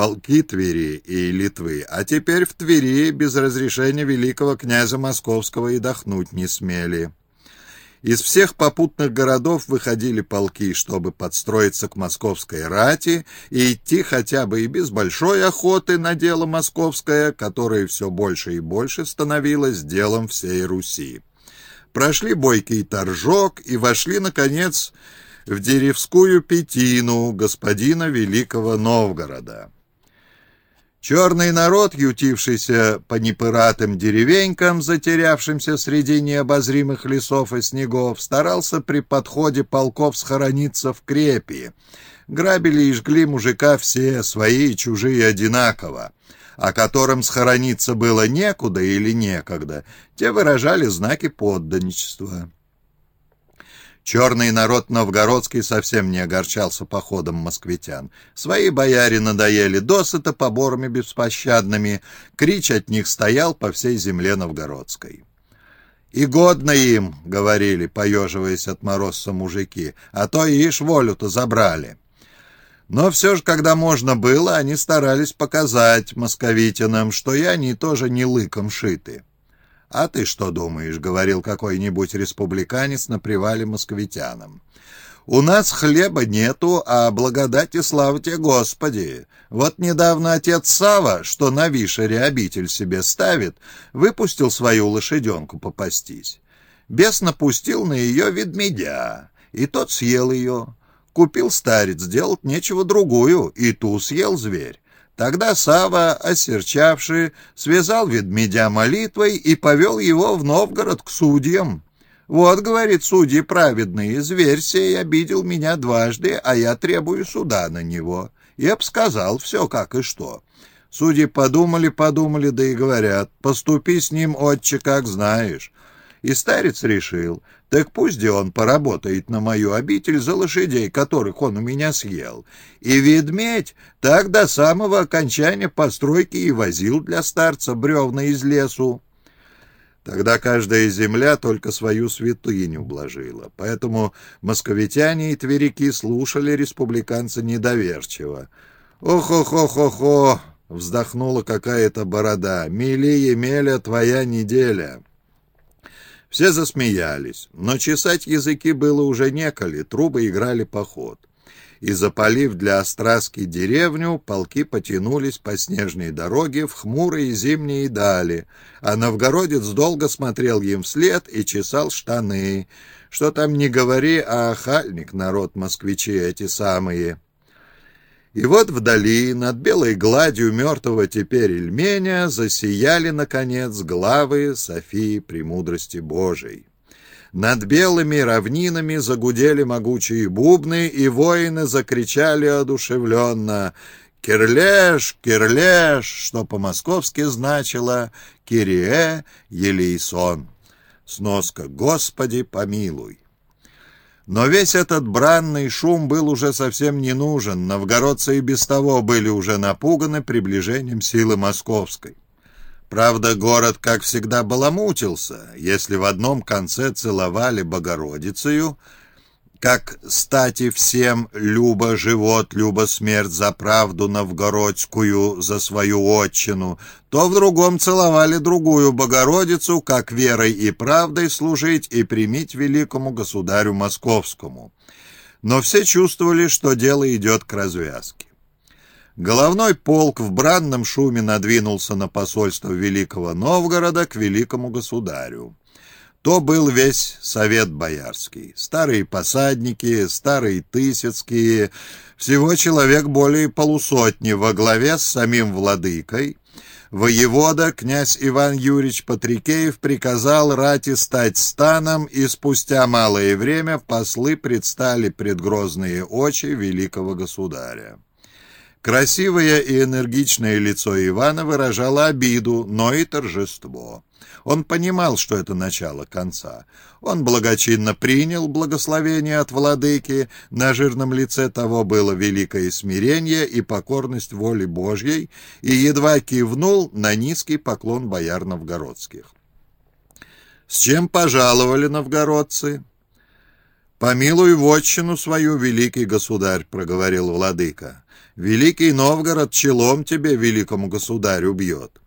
полки Твери и Литвы, а теперь в Твери без разрешения великого князя Московского и дохнуть не смели. Из всех попутных городов выходили полки, чтобы подстроиться к московской рати и идти хотя бы и без большой охоты на дело московское, которое все больше и больше становилось делом всей Руси. Прошли бойкий торжок и вошли, наконец, в Деревскую Петину господина Великого Новгорода. Черный народ, ютившийся по непыратым деревенькам, затерявшимся среди необозримых лесов и снегов, старался при подходе полков схорониться в крепи. Грабили и жгли мужика все, свои и чужие одинаково. А которым схорониться было некуда или некогда, те выражали знаки подданничества. Черный народ новгородский совсем не огорчался походом москвитян. Свои бояре надоели досыта поборами беспощадными, крич от них стоял по всей земле новгородской. «И годно им», — говорили, поеживаясь от морозца мужики, «а то ишь волю-то забрали». Но все же, когда можно было, они старались показать московитинам, что и они тоже не лыком шиты. «А ты что думаешь?» — говорил какой-нибудь республиканец на привале московитянам. «У нас хлеба нету, а благодати слава тебе, Господи! Вот недавно отец Сава, что на Вишере обитель себе ставит, выпустил свою лошаденку попастись. Бес напустил на ее ведмедя, и тот съел ее. Купил старец, делать нечего другую, и ту съел зверь. Тогда Сава, осерчавший, связал ведмедя молитвой и повел его в Новгород к судьям. «Вот, — говорит, — судьи праведные, зверь сей обидел меня дважды, а я требую суда на него». И обсказал все, как и что. Судьи подумали-подумали, да и говорят, «Поступи с ним, отче, как знаешь». И старец решил, так пусть он поработает на мою обитель за лошадей, которых он у меня съел. И ведмедь так до самого окончания постройки и возил для старца бревна из лесу. Тогда каждая земля только свою святыню блажила, поэтому московитяне и тверики слушали республиканца недоверчиво. «Ох-ох-ох-ох-ох!» — вздохнула какая-то борода. «Мили, Емеля, твоя неделя!» Все засмеялись, но чесать языки было уже неколи, трубы играли поход. И запалив для Остраски деревню, полки потянулись по снежной дороге в хмурые зимние дали, а новгородец долго смотрел им вслед и чесал штаны. Что там не говори, а охальник народ москвичи эти самые. И вот вдали, над белой гладью мертвого теперь Ильменя, засияли, наконец, главы Софии Премудрости Божией. Над белыми равнинами загудели могучие бубны, и воины закричали одушевленно «Кирлеш! Кирлеш!», что по-московски значило «Кирие Елейсон». Сноска «Господи, помилуй». Но весь этот бранный шум был уже совсем не нужен, новгородцы и без того были уже напуганы приближением силы московской. Правда, город, как всегда, баламутился. Если в одном конце целовали Богородицею, как стати всем любо живот, любо смерть за правду новгородскую, за свою отчину, то в другом целовали другую Богородицу, как верой и правдой служить и примить великому государю московскому. Но все чувствовали, что дело идет к развязке. Головной полк в бранном шуме надвинулся на посольство Великого Новгорода к великому государю. То был весь совет боярский. Старые посадники, старые тысяцкие, всего человек более полусотни во главе с самим владыкой. Воевода, князь Иван Юрьевич Патрикеев, приказал рати стать станом, и спустя малое время послы предстали пред грозные очи великого государя. Красивое и энергичное лицо Ивана выражало обиду, но и торжество. Он понимал, что это начало конца. Он благочинно принял благословение от владыки, на жирном лице того было великое смирение и покорность воли Божьей, и едва кивнул на низкий поклон бояр новгородских. С чем пожаловали новгородцы? «Помилуй вотчину свою, великий государь», — проговорил владыка. «Великий Новгород челом тебе, великому государю, бьет».